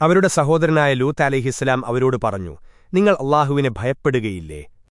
അവരുടെ സഹോദരനായ ലൂത്ത് അലിഹിസ്സലാം അവരോട് പറഞ്ഞു നിങ്ങൾ അള്ളാഹുവിനെ ഭയപ്പെടുകയില്ലേ?